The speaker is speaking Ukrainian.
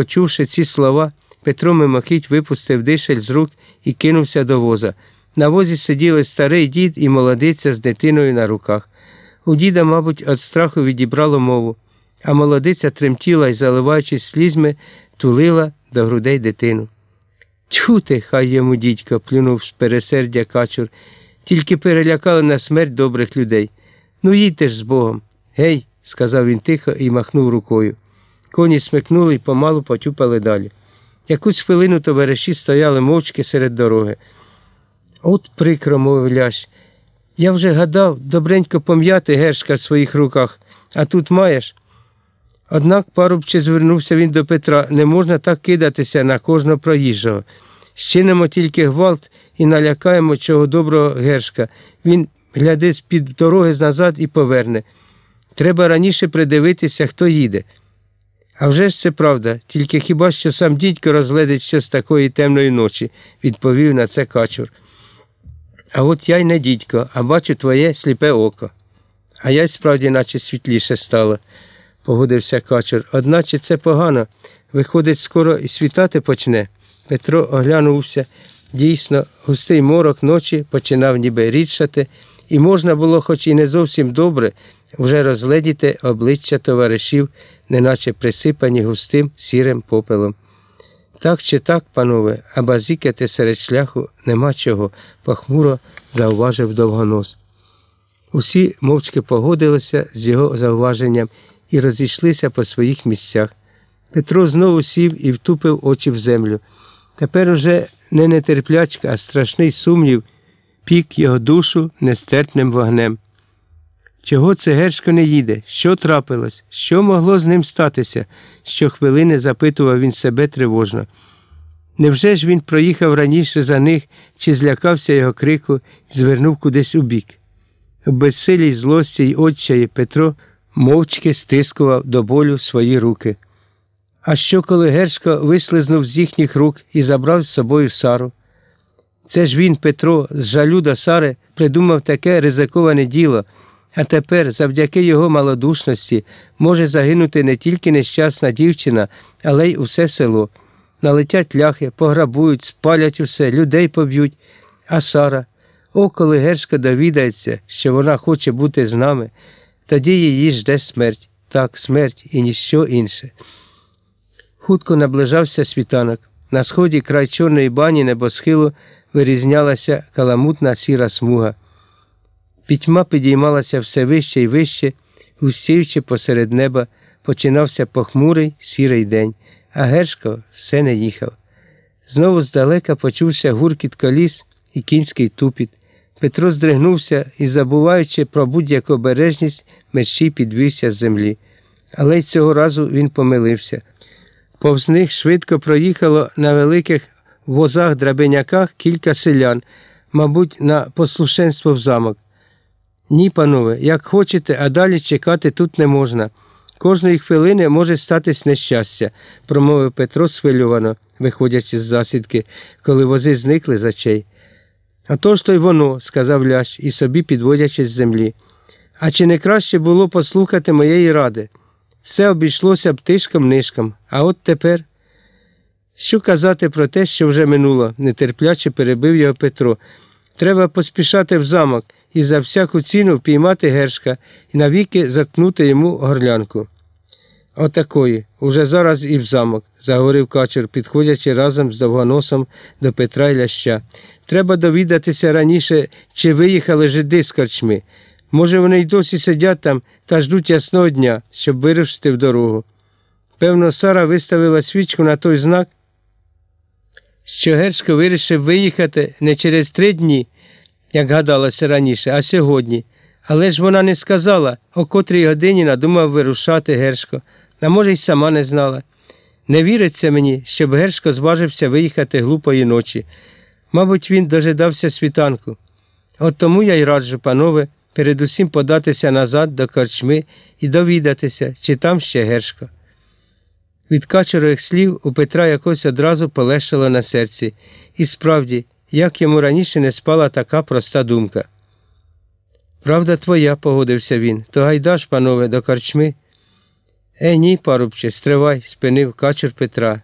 Почувши ці слова, Петро мимохідь випустив дишель з рук і кинувся до воза. На возі сиділи старий дід і молодиця з дитиною на руках. У діда, мабуть, від страху відібрало мову, а молодиця тремтіла і, заливаючись слізьми, тулила до грудей дитину. Чути, хай йому дідько, плюнув з пересердя качур, тільки перелякали на смерть добрих людей. Ну, їдьте ж з Богом. Гей, сказав він тихо і махнув рукою. Коні смикнули і помалу потюпали далі. Якусь хвилину товариші стояли мовчки серед дороги. От прикро, мовив Ляш. Я вже гадав добренько пом'яти гершка в своїх руках, а тут маєш. Однак парубче звернувся він до Петра не можна так кидатися на кожного проїжджого. Щинемо тільки гвалт і налякаємо чого доброго гершка. Він гляди з-під дороги назад і поверне. Треба раніше придивитися, хто їде. А вже ж це правда, тільки хіба що сам дідько розгледить щось такої темної ночі, відповів на це качур. А от я й не дідько, а бачу твоє сліпе око. А я й справді, наче світліше стало, погодився качур. Одначе це погано. Виходить, скоро і світати почне. Петро оглянувся. Дійсно, густий морок ночі починав ніби рідшати, і можна було, хоч і не зовсім добре, вже розгледіти обличчя товаришів, неначе присипані густим сірим попелом. Так чи так, панове, а базікати серед шляху нема чого, похмуро зауважив довгонос. Усі мовчки погодилися з його зауваженням і розійшлися по своїх місцях. Петро знову сів і втупив очі в землю. Тепер уже не нетерплячка, а страшний сумнів пік його душу нестерпним вогнем. Чого це Гершко не їде? Що трапилось? Що могло з ним статися? Щохвилини запитував він себе тривожно. Невже ж він проїхав раніше за них, чи злякався його крику і звернув кудись у бік? У безсилій злості й отчаї Петро мовчки стискував до болю свої руки. А що, коли Гершко вислизнув з їхніх рук і забрав з собою Сару? Це ж він, Петро, з жалю до Сари, придумав таке ризиковане діло. А тепер, завдяки його малодушності, може загинути не тільки нещасна дівчина, але й усе село. Налетять ляхи, пограбують, спалять усе, людей поб'ють. А Сара, о, коли Гершка довідається, що вона хоче бути з нами, тоді її жде смерть, так, смерть і ніщо інше. Хутко наближався світанок. На сході край чорної бані небосхилу вирізнялася каламутна сіра смуга. Пітьма підіймалася все вище і вище, густіючи посеред неба, починався похмурий сірий день, а Гершко все не їхав. Знову здалека почувся гуркіт коліс і кінський тупіт. Петро здригнувся і, забуваючи про будь-яку обережність, мерщій підвівся з землі. Але й цього разу він помилився. Повз них швидко проїхало на великих возах драбиняках кілька селян, мабуть, на послушенство в замок. Ні, панове, як хочете, а далі чекати тут не можна. Кожної хвилини може статись нещастя, промовив Петро схвильовано, виходячи з засідки, коли вози зникли з очей. А то ж то й воно, сказав Ляш, і собі підводячись з землі. А чи не краще було послухати моєї ради? Все обійшлося б тишком нишком, а от тепер. Що казати про те, що вже минуло, нетерпляче перебив його Петро. Треба поспішати в замок і за всяку ціну впіймати гершка і навіки заткнути йому горлянку. Отакої, уже зараз і в замок, заговорив качур, підходячи разом з довгоносом до Петра й Ляща. Треба довідатися раніше, чи виїхали жиди з корчми. Може, вони й досі сидять там та ждуть ясного дня, щоб вирушити в дорогу. Певно, Сара виставила свічку на той знак, що Гершко вирішив виїхати не через три дні, як гадалося раніше, а сьогодні. Але ж вона не сказала, о котрій годині надумав вирушати Гершко, а може, й сама не знала. Не віриться мені, щоб Гершко зважився виїхати глупої ночі. Мабуть, він дожидався світанку. От тому я й раджу, панове, передусім податися назад до корчми і довідатися, чи там ще Гершко. Від качурових слів у Петра якось одразу полегшало на серці, і справді, як йому раніше не спала така проста думка. Правда твоя, погодився він, то гайдаш, панове, до корчми. Е, ні, парубче, стривай, спинив качур Петра.